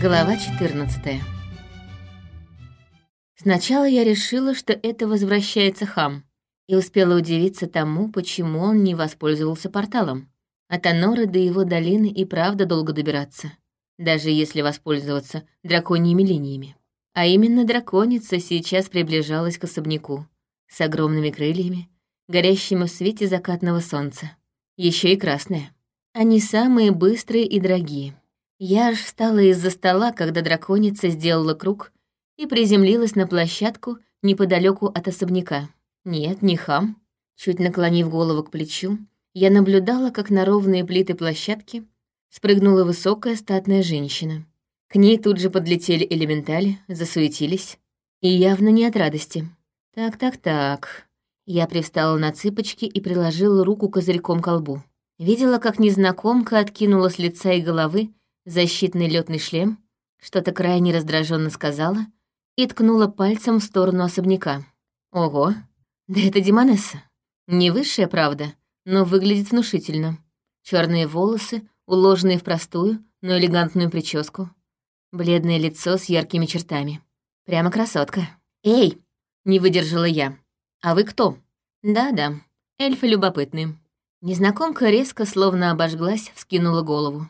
Глава 14 Сначала я решила, что это возвращается хам, и успела удивиться тому, почему он не воспользовался порталом. От Аноры до его долины и правда долго добираться, даже если воспользоваться драконьими линиями. А именно драконица сейчас приближалась к особняку, с огромными крыльями, горящими в свете закатного солнца. Еще и красная. Они самые быстрые и дорогие. Я аж встала из-за стола, когда драконица сделала круг и приземлилась на площадку неподалеку от особняка. Нет, не хам. Чуть наклонив голову к плечу, я наблюдала, как на ровные плиты площадки спрыгнула высокая статная женщина. К ней тут же подлетели элементали, засуетились. И явно не от радости. Так-так-так. Я привстала на цыпочки и приложила руку козырьком к колбу. Видела, как незнакомка откинула с лица и головы защитный летный шлем, что-то крайне раздраженно сказала и ткнула пальцем в сторону особняка. Ого, да это Димонесса. Не высшая, правда, но выглядит внушительно. Черные волосы, уложенные в простую, но элегантную прическу. Бледное лицо с яркими чертами. Прямо красотка. «Эй!» — не выдержала я. «А вы кто?» «Да-да, эльфы любопытные». Незнакомка резко, словно обожглась, вскинула голову.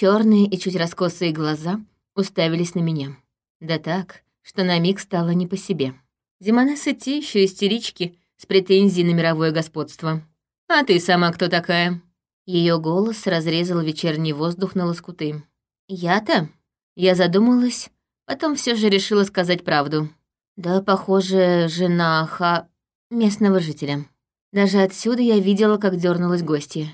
Черные и чуть раскосые глаза уставились на меня. Да так, что на миг стало не по себе. Демонессы те еще истерички с претензией на мировое господство. «А ты сама кто такая?» Ее голос разрезал вечерний воздух на лоскуты. «Я-то?» Я задумалась, потом все же решила сказать правду. Да, похоже, жена Ха... местного жителя. Даже отсюда я видела, как дернулась гостья.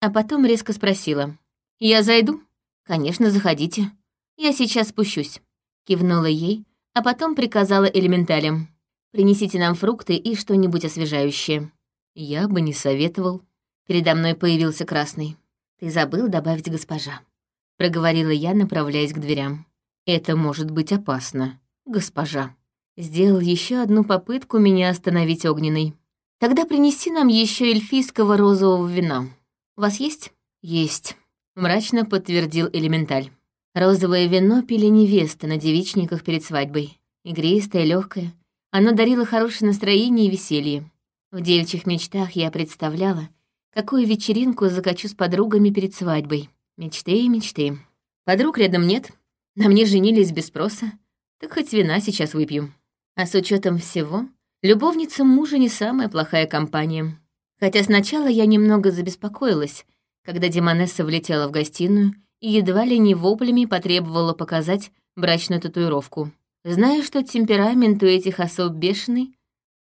А потом резко спросила. «Я зайду?» «Конечно, заходите. Я сейчас спущусь». Кивнула ей, а потом приказала элементалям. «Принесите нам фрукты и что-нибудь освежающее». Я бы не советовал. Передо мной появился красный. «Ты забыл добавить госпожа», — проговорила я, направляясь к дверям. «Это может быть опасно, госпожа». Сделал еще одну попытку меня остановить огненной. Тогда принеси нам еще эльфийского розового вина. У вас есть? Есть, мрачно подтвердил элементаль. Розовое вино пили невесты на девичниках перед свадьбой. Игристое, легкое. Оно дарило хорошее настроение и веселье. В девичьих мечтах я представляла, какую вечеринку закачу с подругами перед свадьбой. Мечты и мечты. Подруг рядом нет. На мне женились без спроса. Так хоть вина сейчас выпью. А с учетом всего, Любовница мужа не самая плохая компания. Хотя сначала я немного забеспокоилась, когда Демонесса влетела в гостиную и едва ли не воплями потребовала показать брачную татуировку. Зная, что темперамент у этих особ бешеный,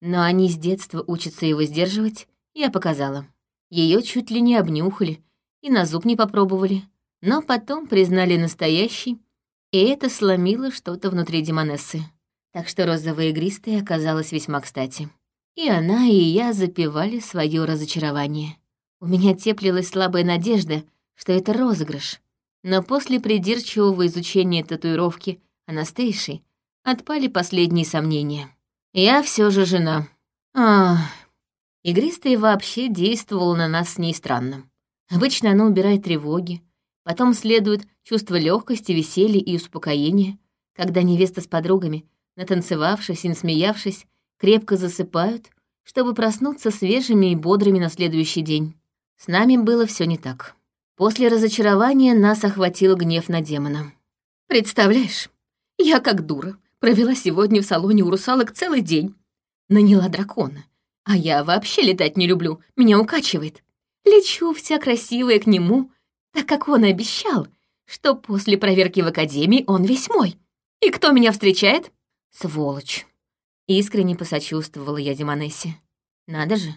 но они с детства учатся его сдерживать, я показала. Ее чуть ли не обнюхали и на зуб не попробовали, но потом признали настоящий, и это сломило что-то внутри Демонессы так что розовая игристая оказалась весьма кстати. И она, и я запивали свое разочарование. У меня теплилась слабая надежда, что это розыгрыш. Но после придирчивого изучения татуировки Анастейши отпали последние сомнения. Я все же жена. Ах, игристая вообще действовала на нас с ней странно. Обычно она убирает тревоги, потом следует чувство легкости, веселья и успокоения, когда невеста с подругами натанцевавшись и насмеявшись, крепко засыпают, чтобы проснуться свежими и бодрыми на следующий день. С нами было все не так. После разочарования нас охватил гнев на демона. «Представляешь, я как дура провела сегодня в салоне у русалок целый день. Наняла дракона. А я вообще летать не люблю, меня укачивает. Лечу вся красивая к нему, так как он обещал, что после проверки в академии он весь мой. И кто меня встречает? Сволочь. Искренне посочувствовала я Демонессе. Надо же.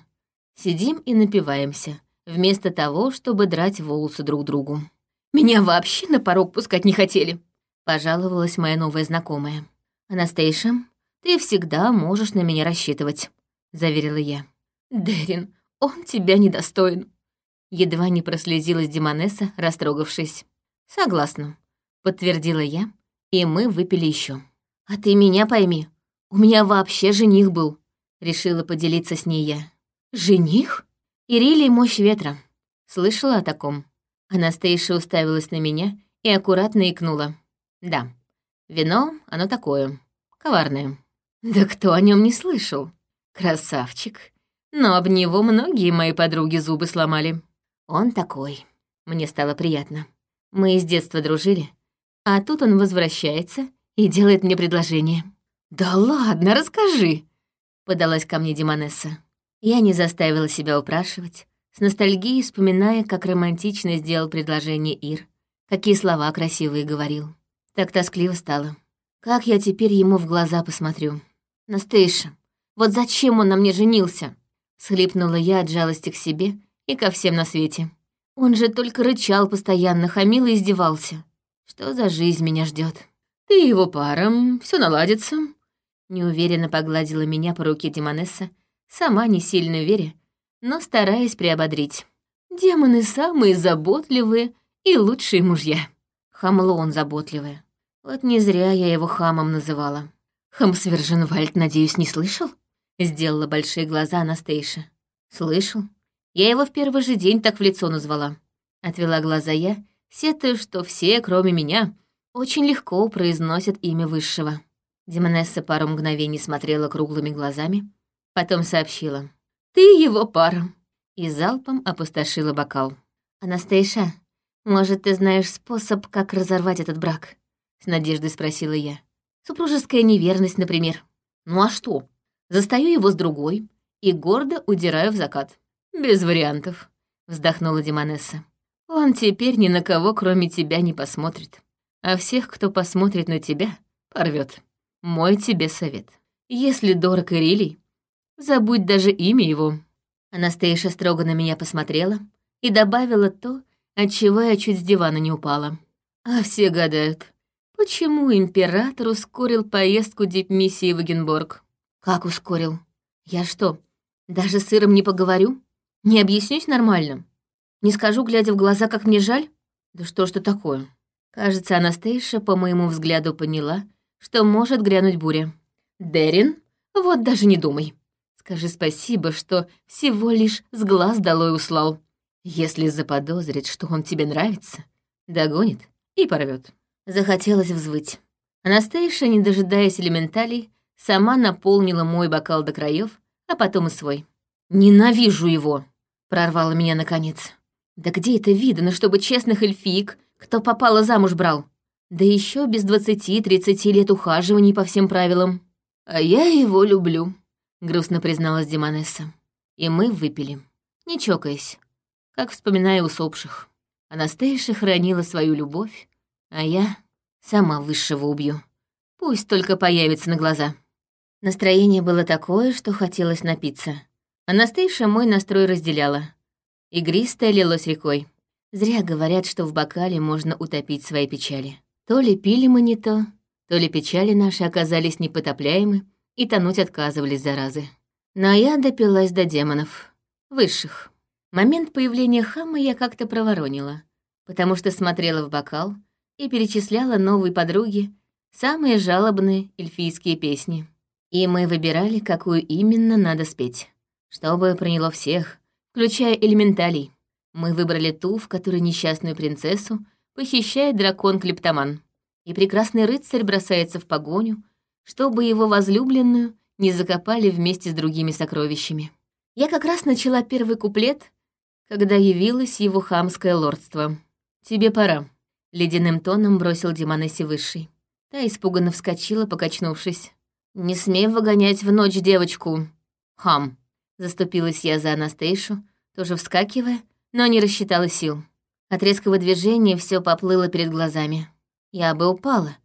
Сидим и напиваемся, вместо того, чтобы драть волосы друг другу. Меня вообще на порог пускать не хотели. Пожаловалась моя новая знакомая. Анастейша, ты всегда можешь на меня рассчитывать, заверила я. Дерин, он тебя недостоин. Едва не прослезилась Демонесса, растрогавшись. Согласна, подтвердила я, и мы выпили еще. «А ты меня пойми, у меня вообще жених был», — решила поделиться с ней я. «Жених?» «Ирилий — мощь ветра». Слышала о таком? Анастейша уставилась на меня и аккуратно икнула. Да, вино, оно такое, коварное. Да кто о нем не слышал? Красавчик. Но об него многие мои подруги зубы сломали. Он такой. Мне стало приятно. Мы с детства дружили, а тут он возвращается и делает мне предложение. «Да ладно, расскажи!» — подалась ко мне Димонесса. Я не заставила себя упрашивать, с ностальгией вспоминая, как романтично сделал предложение Ир, какие слова красивые говорил. Так тоскливо стало. Как я теперь ему в глаза посмотрю? Настейша, вот зачем он на мне женился? Схлипнула я от жалости к себе и ко всем на свете. Он же только рычал постоянно, хамил и издевался. Что за жизнь меня ждет? Ты его пара, все наладится. Неуверенно погладила меня по руке Демонесса, сама не сильно веря, но стараясь приободрить. Демоны самые заботливые и лучшие мужья. Хамло он заботливое. Вот не зря я его хамом называла. Хамсверженвальд, надеюсь, не слышал? Сделала большие глаза Анастейша. Слышал. Я его в первый же день так в лицо назвала. Отвела глаза я, сетую, что все, кроме меня, очень легко произносят имя высшего. Демонесса пару мгновений смотрела круглыми глазами, потом сообщила. «Ты его пара!» И залпом опустошила бокал. «Анастейша, может, ты знаешь способ, как разорвать этот брак?» С надеждой спросила я. Супружеская неверность, например. Ну а что? Застаю его с другой и гордо удираю в закат. Без вариантов, вздохнула Димонесса. Он теперь ни на кого, кроме тебя, не посмотрит. А всех, кто посмотрит на тебя, порвет. Мой тебе совет. Если дорог Ирилий, забудь даже имя его. Анастейша строго на меня посмотрела и добавила то, от чего я чуть с дивана не упала. А все гадают, Почему император ускорил поездку дипмиссии в Эгенборг? Как ускорил? Я что, даже с Иром не поговорю? Не объяснюсь нормально? Не скажу, глядя в глаза, как мне жаль? Да что ж это такое? Кажется, Анастейша, по моему взгляду, поняла, что может грянуть буря. Дерин, вот даже не думай. Скажи спасибо, что всего лишь с глаз долой услал. Если заподозрит, что он тебе нравится, догонит и порвет. Захотелось взвыть. Анастейша, не дожидаясь элементалей, сама наполнила мой бокал до краев, а потом и свой. «Ненавижу его!» — прорвала меня наконец. «Да где это видно, чтобы честных эльфиек, кто попало замуж брал? Да еще без двадцати-тридцати лет ухаживаний по всем правилам. А я его люблю», — грустно призналась Димонесса. И мы выпили, не чокаясь, как вспоминая усопших. Анастейша хранила свою любовь, а я сама высшего убью. Пусть только появится на глаза. Настроение было такое, что хотелось напиться. Анастейша мой настрой разделяла. Игристое лилось рекой. Зря говорят, что в бокале можно утопить свои печали. То ли пили мы не то, то ли печали наши оказались непотопляемы и тонуть отказывались заразы. Но я допилась до демонов. Высших. Момент появления хама я как-то проворонила, потому что смотрела в бокал, и перечисляла новой подруге самые жалобные эльфийские песни. И мы выбирали, какую именно надо спеть, чтобы проняло всех, включая элементалей. Мы выбрали ту, в которой несчастную принцессу похищает дракон-клептоман, и прекрасный рыцарь бросается в погоню, чтобы его возлюбленную не закопали вместе с другими сокровищами. Я как раз начала первый куплет, когда явилось его хамское лордство. «Тебе пора», Ледяным тоном бросил Димонессе Высший. Та испуганно вскочила, покачнувшись. «Не смей выгонять в ночь девочку!» «Хам!» Заступилась я за Анастейшу, тоже вскакивая, но не рассчитала сил. От резкого движения все поплыло перед глазами. Я бы упала.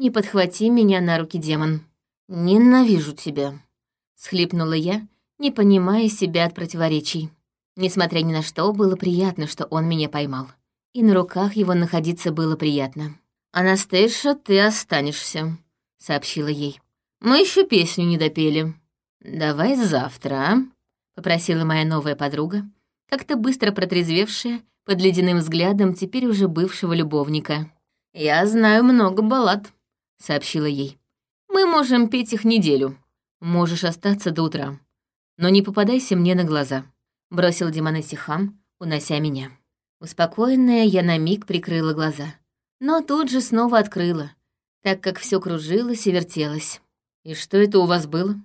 Не подхвати меня на руки, демон. «Ненавижу тебя», — схлипнула я, не понимая себя от противоречий. Несмотря ни на что, было приятно, что он меня поймал и на руках его находиться было приятно. «Анастейша, ты останешься», — сообщила ей. «Мы еще песню не допели». «Давай завтра, а?» — попросила моя новая подруга, как-то быстро протрезвевшая под ледяным взглядом теперь уже бывшего любовника. «Я знаю много баллад», — сообщила ей. «Мы можем петь их неделю. Можешь остаться до утра. Но не попадайся мне на глаза», — бросил Демонесси хам, унося меня. Успокоенная, я на миг прикрыла глаза. Но тут же снова открыла, так как все кружилось и вертелось. «И что это у вас было?»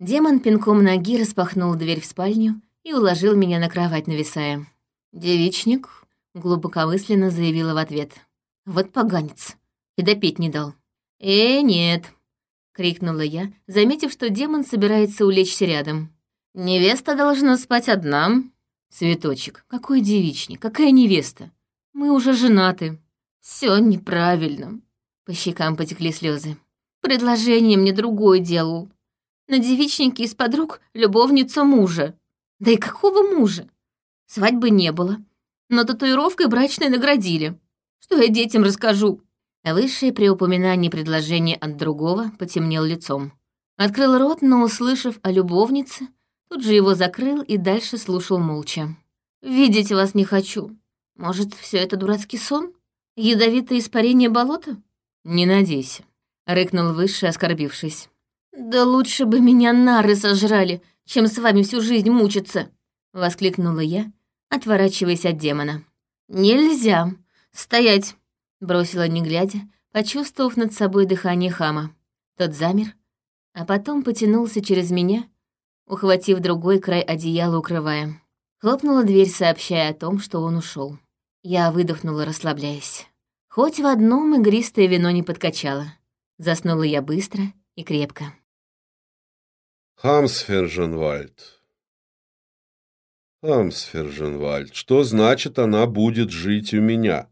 Демон пинком ноги распахнул дверь в спальню и уложил меня на кровать, нависая. «Девичник», — глубокомысленно заявила в ответ. «Вот поганец. И допить не дал». «Э, нет», — крикнула я, заметив, что демон собирается улечься рядом. «Невеста должна спать одна». «Цветочек, какой девичник, какая невеста? Мы уже женаты». Все неправильно». По щекам потекли слезы. «Предложение мне другое делал. На девичнике из подруг любовницу мужа. Да и какого мужа? Свадьбы не было. Но татуировкой брачной наградили. Что я детям расскажу?» Высшее при упоминании предложения от другого потемнел лицом. Открыл рот, но, услышав о любовнице, тут же его закрыл и дальше слушал молча. «Видеть вас не хочу. Может, все это дурацкий сон? Ядовитое испарение болота?» «Не надейся», — рыкнул Высший, оскорбившись. «Да лучше бы меня нары сожрали, чем с вами всю жизнь мучиться!» — воскликнула я, отворачиваясь от демона. «Нельзя! Стоять!» Бросила не глядя, почувствовав над собой дыхание хама. Тот замер, а потом потянулся через меня, ухватив другой край одеяла, укрывая. Хлопнула дверь, сообщая о том, что он ушел. Я выдохнула, расслабляясь. Хоть в одном игристое вино не подкачало. Заснула я быстро и крепко. Хамсферженвальд. Хамсферженвальд. Что значит, она будет жить у меня?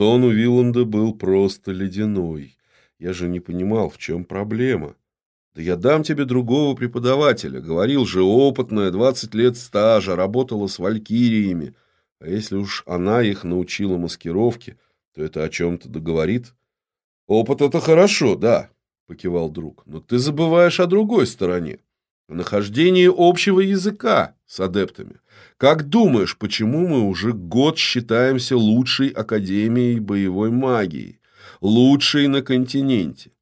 Тон у Виланда был просто ледяной. Я же не понимал, в чем проблема. Да я дам тебе другого преподавателя. Говорил же, опытная, 20 лет стажа, работала с валькириями. А если уж она их научила маскировке, то это о чем-то договорит. Опыт — это хорошо, да, — покивал друг. Но ты забываешь о другой стороне. О нахождении общего языка с адептами. Как думаешь, почему мы уже год считаемся лучшей академией боевой магии? Лучшей на континенте?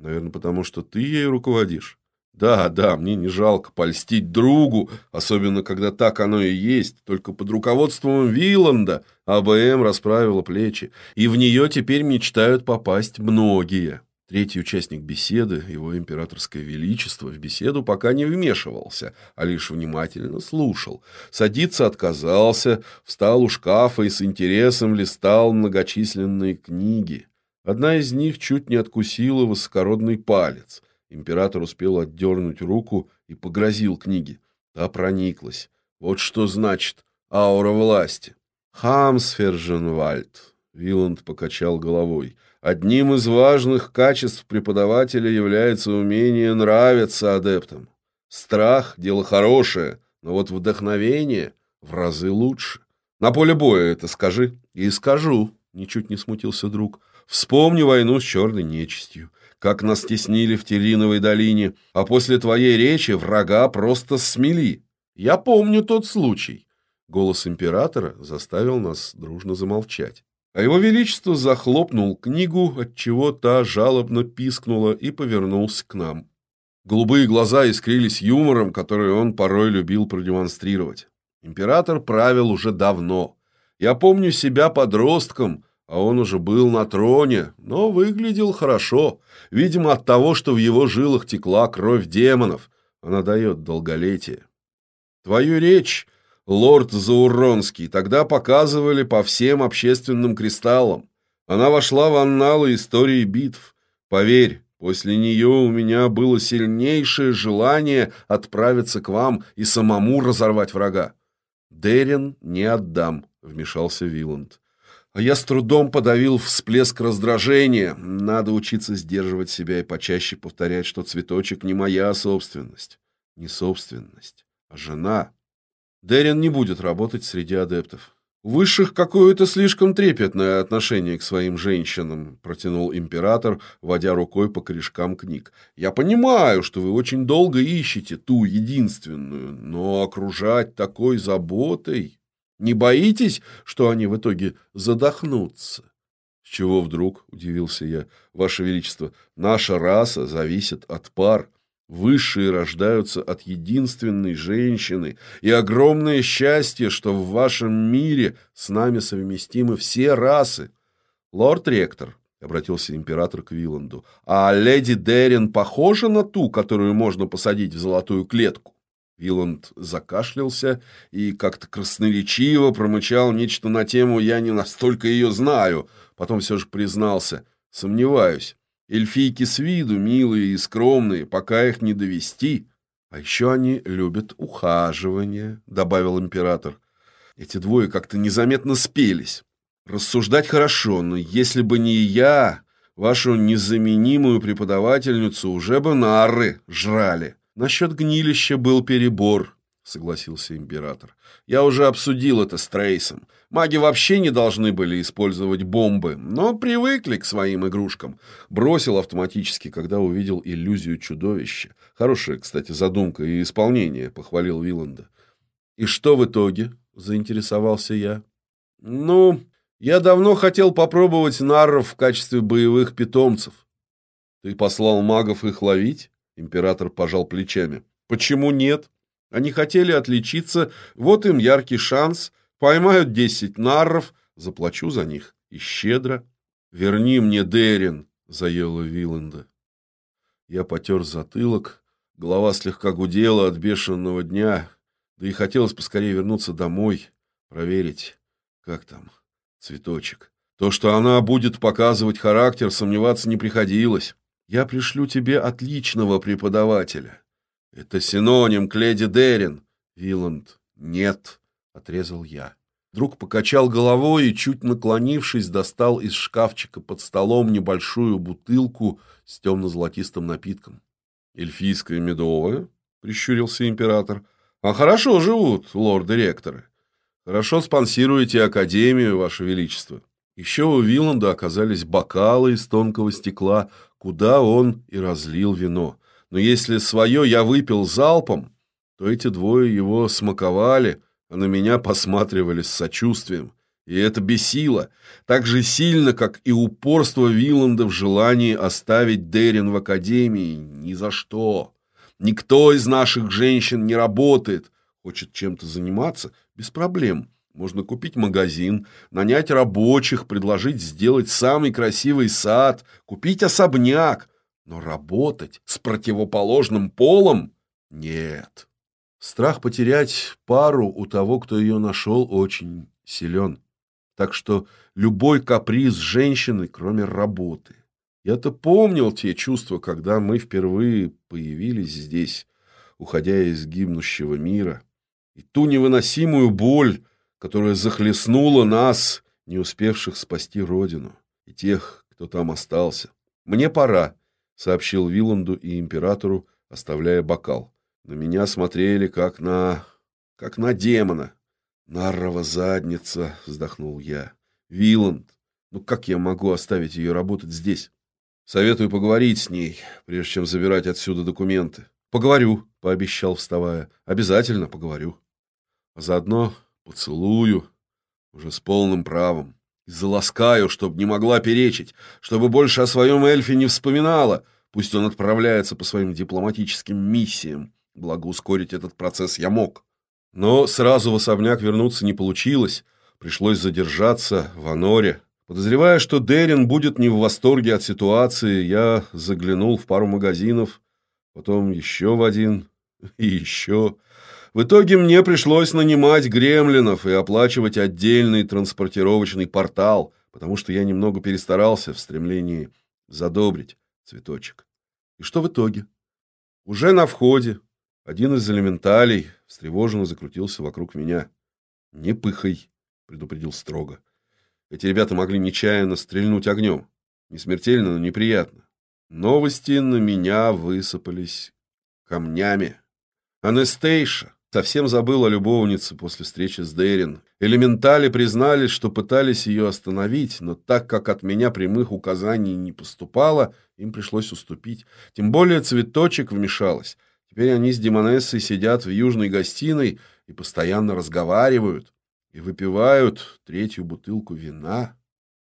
Наверное, потому что ты ей руководишь. Да, да, мне не жалко польстить другу, особенно когда так оно и есть. Только под руководством Виланда АБМ расправила плечи, и в нее теперь мечтают попасть многие. Третий участник беседы, его императорское величество, в беседу пока не вмешивался, а лишь внимательно слушал. Садиться отказался, встал у шкафа и с интересом листал многочисленные книги. Одна из них чуть не откусила высокородный палец. Император успел отдернуть руку и погрозил книге. Та прониклась. Вот что значит аура власти. Хамсферженвальд. Виланд покачал головой. Одним из важных качеств преподавателя является умение нравиться адептам. Страх – дело хорошее, но вот вдохновение в разы лучше. На поле боя это скажи. И скажу, ничуть не смутился друг. Вспомни войну с черной нечистью, как нас теснили в Териновой долине, а после твоей речи врага просто смели. Я помню тот случай. Голос императора заставил нас дружно замолчать. А его величество захлопнул книгу, отчего та жалобно пискнула и повернулся к нам. Голубые глаза искрились юмором, который он порой любил продемонстрировать. Император правил уже давно. Я помню себя подростком, а он уже был на троне, но выглядел хорошо. Видимо, от того, что в его жилах текла кровь демонов. Она дает долголетие. Твою речь лорд Зауронский, тогда показывали по всем общественным кристаллам. Она вошла в анналы истории битв. Поверь, после нее у меня было сильнейшее желание отправиться к вам и самому разорвать врага. Дерин не отдам, вмешался Виланд. А я с трудом подавил всплеск раздражения. Надо учиться сдерживать себя и почаще повторять, что цветочек не моя собственность. Не собственность, а жена. Дерин не будет работать среди адептов. У высших какое-то слишком трепетное отношение к своим женщинам, протянул император, водя рукой по корешкам книг. Я понимаю, что вы очень долго ищете ту единственную, но окружать такой заботой... Не боитесь, что они в итоге задохнутся? С чего вдруг, удивился я, ваше величество, наша раса зависит от пар. Высшие рождаются от единственной женщины, и огромное счастье, что в вашем мире с нами совместимы все расы. Лорд-ректор, обратился император к Виланду. «А леди Дерин похожа на ту, которую можно посадить в золотую клетку?» Виланд закашлялся и как-то красноречиво промычал нечто на тему «я не настолько ее знаю», потом все же признался «сомневаюсь». Эльфийки с виду милые и скромные, пока их не довести. А еще они любят ухаживание, добавил император. Эти двое как-то незаметно спелись. Рассуждать хорошо, но если бы не я, вашу незаменимую преподавательницу уже бы нары жрали. Насчет гнилища был перебор, согласился император. Я уже обсудил это с Трейсом. Маги вообще не должны были использовать бомбы, но привыкли к своим игрушкам. Бросил автоматически, когда увидел иллюзию чудовища. Хорошая, кстати, задумка и исполнение, похвалил Виланда. И что в итоге? заинтересовался я. Ну, я давно хотел попробовать нарров в качестве боевых питомцев. Ты послал магов их ловить? Император пожал плечами. Почему нет? Они хотели отличиться, вот им яркий шанс. Поймают десять нарров, заплачу за них. И щедро. Верни мне Дерин, заела Виланда. Я потер затылок, голова слегка гудела от бешеного дня, да и хотелось поскорее вернуться домой, проверить, как там цветочек. То, что она будет показывать характер, сомневаться не приходилось. Я пришлю тебе отличного преподавателя. Это синоним к леди Дерин. Виланд, нет, отрезал я. Друг покачал головой и, чуть наклонившись, достал из шкафчика под столом небольшую бутылку с темно-золотистым напитком. «Эльфийское медовое?» — прищурился император. «А хорошо живут лорды-ректоры. Хорошо спонсируете Академию, Ваше Величество. Еще у Виланда оказались бокалы из тонкого стекла, куда он и разлил вино. Но если свое я выпил залпом, то эти двое его смаковали, а на меня посматривали с сочувствием. И это бесило, так же сильно, как и упорство Виланда в желании оставить Дерин в Академии. Ни за что. Никто из наших женщин не работает, Хочет чем-то заниматься? Без проблем. Можно купить магазин, нанять рабочих, предложить сделать самый красивый сад, купить особняк. Но работать с противоположным полом? Нет. Страх потерять пару у того, кто ее нашел, очень силен. Так что любой каприз женщины, кроме работы. Я-то помнил те чувства, когда мы впервые появились здесь, уходя из гибнущего мира и ту невыносимую боль, которая захлестнула нас, не успевших спасти родину, и тех, кто там остался. «Мне пора», — сообщил Виланду и императору, оставляя бокал. На меня смотрели, как на... как на демона. «Наррова задница», — вздохнул я. «Виланд, ну как я могу оставить ее работать здесь? Советую поговорить с ней, прежде чем забирать отсюда документы». «Поговорю», — пообещал, вставая. «Обязательно поговорю». А заодно поцелую, уже с полным правом. Заласкаю, чтобы не могла перечить, чтобы больше о своем эльфе не вспоминала. Пусть он отправляется по своим дипломатическим миссиям. Благо ускорить этот процесс я мог. Но сразу в особняк вернуться не получилось. Пришлось задержаться в Аноре. Подозревая, что Дерин будет не в восторге от ситуации, я заглянул в пару магазинов, потом еще в один и еще. В итоге мне пришлось нанимать гремлинов и оплачивать отдельный транспортировочный портал, потому что я немного перестарался в стремлении задобрить цветочек. И что в итоге? Уже на входе один из элементалей встревоженно закрутился вокруг меня. «Не пыхай», — предупредил строго. Эти ребята могли нечаянно стрельнуть огнем. Не смертельно, но неприятно. Новости на меня высыпались камнями. Анестейша, Совсем забыл о любовнице после встречи с Дерин. Элементали признались, что пытались ее остановить, но так как от меня прямых указаний не поступало, им пришлось уступить. Тем более цветочек вмешалась. Теперь они с Демонессой сидят в южной гостиной и постоянно разговаривают и выпивают третью бутылку вина.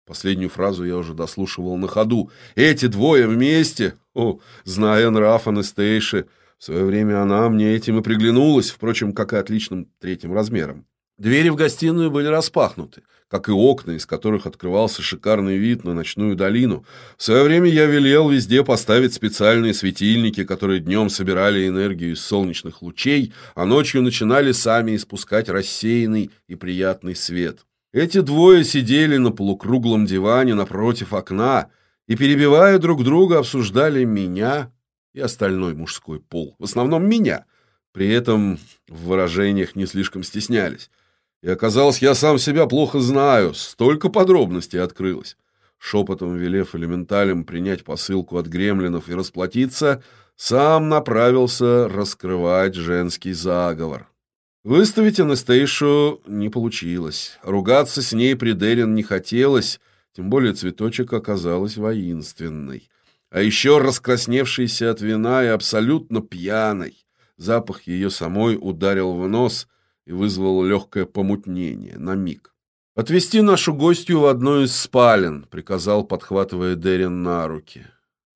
Последнюю фразу я уже дослушивал на ходу. Эти двое вместе, о, зная нрав Анастейши, в свое время она мне этим и приглянулась, впрочем, как и отличным третьим размером. Двери в гостиную были распахнуты. как и окна, из которых открывался шикарный вид на ночную долину. В свое время я велел везде поставить специальные светильники, которые днем собирали энергию из солнечных лучей, а ночью начинали сами испускать рассеянный и приятный свет. Эти двое сидели на полукруглом диване напротив окна и, перебивая друг друга, обсуждали меня и остальной мужской пол. В основном меня. При этом в выражениях не слишком стеснялись. И оказалось, я сам себя плохо знаю, столько подробностей открылось. Шепотом велев элементалям принять посылку от гремлинов и расплатиться, сам направился раскрывать женский заговор. Выставить Анастейшу не получилось. Ругаться с ней при Дерин не хотелось, тем более цветочек оказалась воинственной. А еще раскрасневшейся от вина и абсолютно пьяной. Запах ее самой ударил в нос и вызвал легкое помутнение на миг. «Отвезти нашу гостью в одну из спален», — приказал, подхватывая Дерин на руки.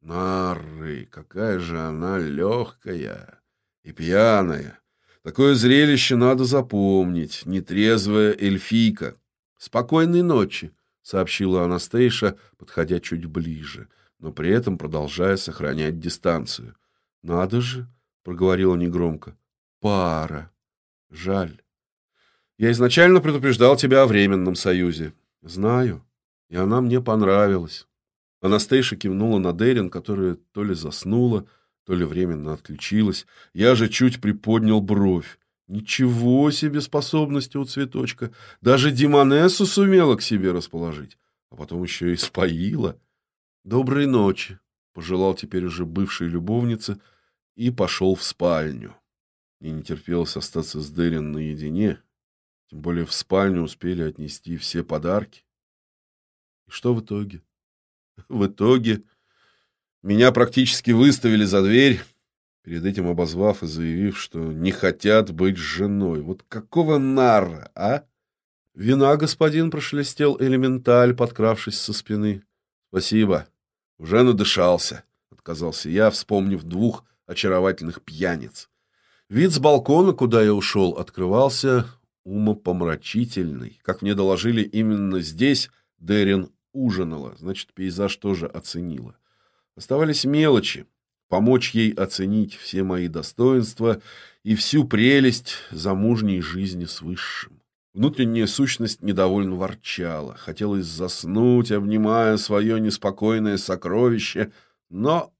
«Нары, какая же она легкая и пьяная! Такое зрелище надо запомнить, нетрезвая эльфийка. Спокойной ночи!» — сообщила Анастейша, подходя чуть ближе, но при этом продолжая сохранять дистанцию. «Надо же!» — проговорила негромко. «Пара!» Жаль. Я изначально предупреждал тебя о временном союзе. Знаю. И она мне понравилась. Анастейша кивнула на Дерин, которая то ли заснула, то ли временно отключилась. Я же чуть приподнял бровь. Ничего себе способности у цветочка. Даже Димонессу сумела к себе расположить. А потом еще и споила. Доброй ночи, пожелал теперь уже бывшей любовнице и пошел в спальню. Мне не терпелось остаться с Дерин наедине, тем более в спальню успели отнести все подарки. И что в итоге? В итоге меня практически выставили за дверь, перед этим обозвав и заявив, что не хотят быть женой. Вот какого нара, а? Вина, господин, прошелестел элементаль, подкравшись со спины. Спасибо. Уже надышался, отказался я, вспомнив двух очаровательных пьяниц. Вид с балкона, куда я ушел, открывался умопомрачительный. Как мне доложили, именно здесь Дерин ужинала, значит, пейзаж тоже оценила. Оставались мелочи, помочь ей оценить все мои достоинства и всю прелесть замужней жизни с высшим. Внутренняя сущность недовольно ворчала, хотелось заснуть, обнимая свое неспокойное сокровище, но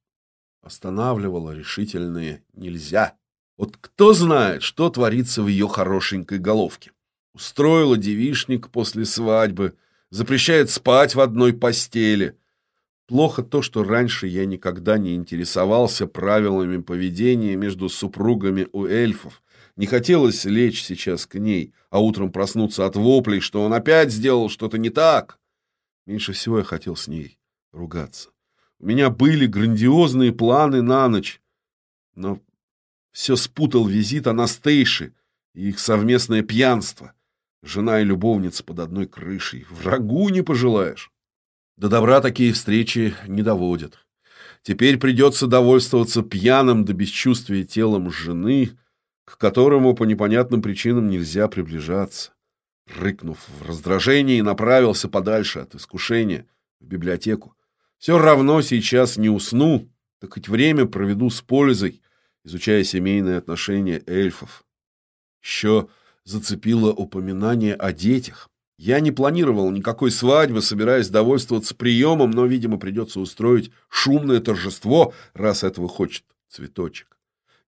останавливало решительное «нельзя». Вот кто знает, что творится в ее хорошенькой головке. Устроила девишник после свадьбы, запрещает спать в одной постели. Плохо то, что раньше я никогда не интересовался правилами поведения между супругами у эльфов. Не хотелось лечь сейчас к ней, а утром проснуться от воплей, что он опять сделал что-то не так. Меньше всего я хотел с ней ругаться. У меня были грандиозные планы на ночь, но все спутал визит Анастейши и их совместное пьянство. Жена и любовница под одной крышей. Врагу не пожелаешь. До добра такие встречи не доводят. Теперь придется довольствоваться пьяным до бесчувствия телом жены, к которому по непонятным причинам нельзя приближаться. Рыкнув в раздражении, направился подальше от искушения в библиотеку. Все равно сейчас не усну, так хоть время проведу с пользой, изучая семейные отношения эльфов. Еще зацепило упоминание о детях. Я не планировал никакой свадьбы, собираясь довольствоваться приемом, но, видимо, придется устроить шумное торжество, раз этого хочет цветочек.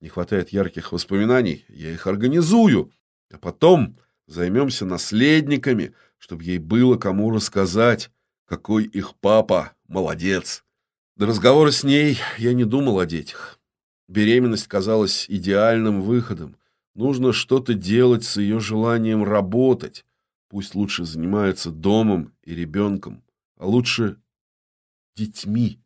Не хватает ярких воспоминаний, я их организую, а потом займемся наследниками, чтобы ей было кому рассказать, какой их папа молодец. До разговора с ней я не думал о детях. Беременность казалась идеальным выходом. Нужно что-то делать с ее желанием работать. Пусть лучше занимается домом и ребенком, а лучше детьми.